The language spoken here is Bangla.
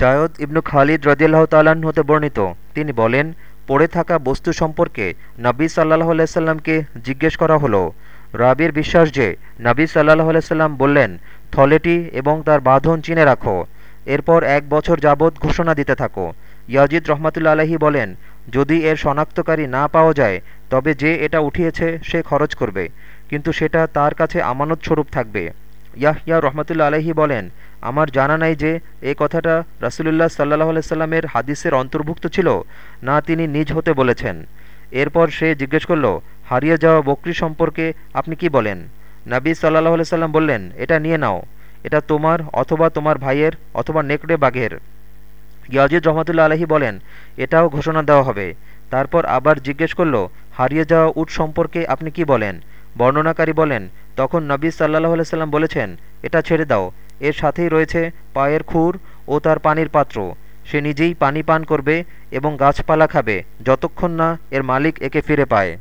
জায়দ ইবনু খালিদ রদিয়াল্লাহ তাল্লাহ্ন হতে বর্ণিত। তিনি বলেন, পড়ে থাকা বস্তু সম্পর্কে নবী সাল্লাহ আলাইসাল্লামকে জিজ্ঞেস করা হলো। রাবির বিশ্বাস যে নবী সাল্লাহ আলাইসাল্লাম বললেন, থলেটি এবং তার বাঁধন চিনে রাখো। এরপর এক বছর যাবৎ ঘোষণা দিতে থাকো। ইয়াজিদ রহমাতুল্লা আলহি বলেন, যদি এর শনাক্তকারী না পাওয়া যায়, তবে যে এটা উঠিয়েছে সে খরচ করবে, কিন্তু সেটা তার কাছে আমানত স্বরূপ থাকবে। ইয়াহিয়া রহমতুল্লা আলহি বলেন আমার জানা নাই যে এ কথাটা রাসুলুল্লাহ সাল্লাহ আলাইস্লামের হাদিসের অন্তর্ভুক্ত ছিল, না তিনি নিজ হতে বলেছেন। এরপর সে জিজ্ঞেস করল, হারিয়ে যাওয়া বকরি সম্পর্কে আপনি কি বলেন? নাবী সাল্লাহ আলাইসাল্লাম বললেন, এটা নিয়ে নাও। এটা তোমার অথবা তোমার ভাইয়ের অথবা নেকড়ে বাঘের। ইয়াজিদ রহমতুল্লা আলহি বলেন, এটাও ঘোষণা দেওয়া হবে। তারপর আবার জিজ্ঞেস করল, হারিয়ে যাওয়া উট সম্পর্কে আপনি কি বলেন? বর্ণনাকারী বলেন, তখন নবী সাল্লাহ আলাইসাল্লাম বলেছেন, এটা ছেড়ে দাও এর সাথেই রয়েছে পায়ের খুর ও তার পানির পাত্র। সে নিজেই পানি পান করবে এবং গাছপালা খাবে, যতক্ষণ না এর মালিক একে ফিরে পায়।